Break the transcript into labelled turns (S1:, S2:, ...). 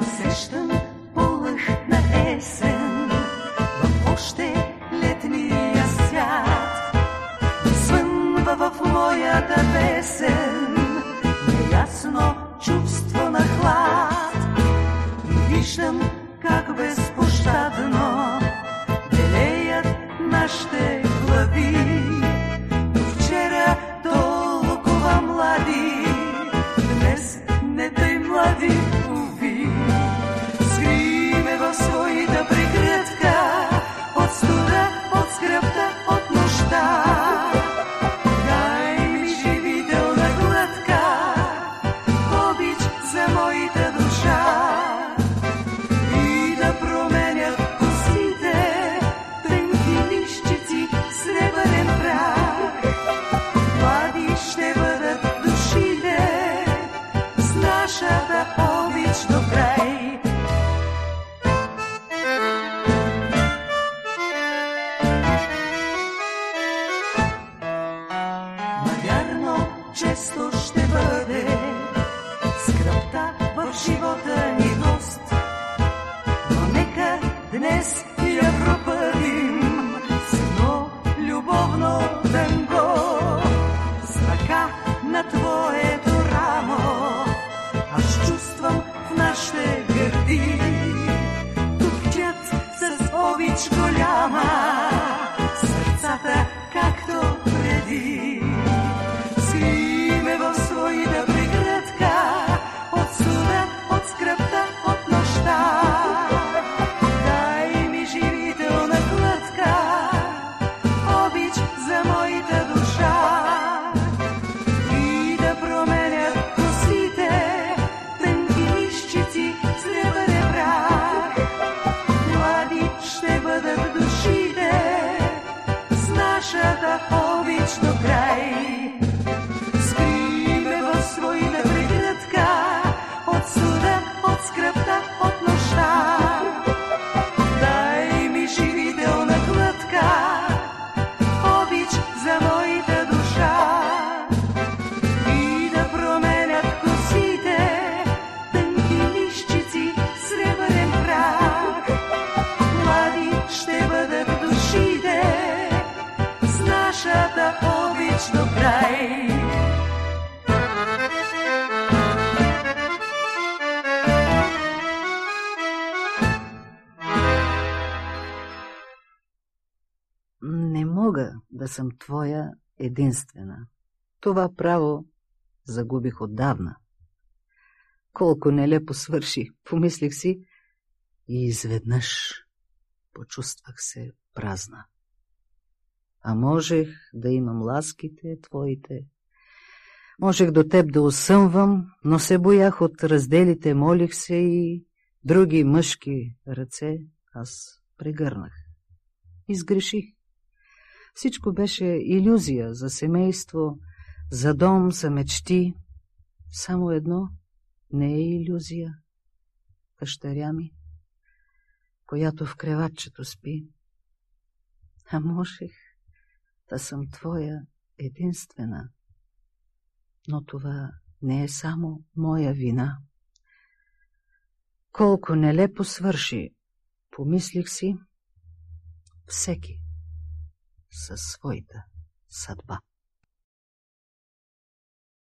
S1: Усещам полъх на есен в още летния свят. Свънва в моята песен неясно чувство на хлад. Виждам как безпощадно често ще бъде скръпта в живота
S2: Не мога да съм твоя единствена. Това право загубих отдавна. Колко нелепо свърши, помислих си и изведнъж почувствах се празна. А можех да имам ласките твоите, можех до теб да усъмвам, но се боях от разделите, молих се и други мъжки ръце аз прегърнах. Изгреших. Всичко беше иллюзия за семейство, за дом, за мечти. Само едно не е иллюзия. Дъщеря ми, която в креватчето спи. А можех да съм твоя единствена. Но това не е само моя вина. Колко нелепо свърши, помислих си, всеки със своята съдба.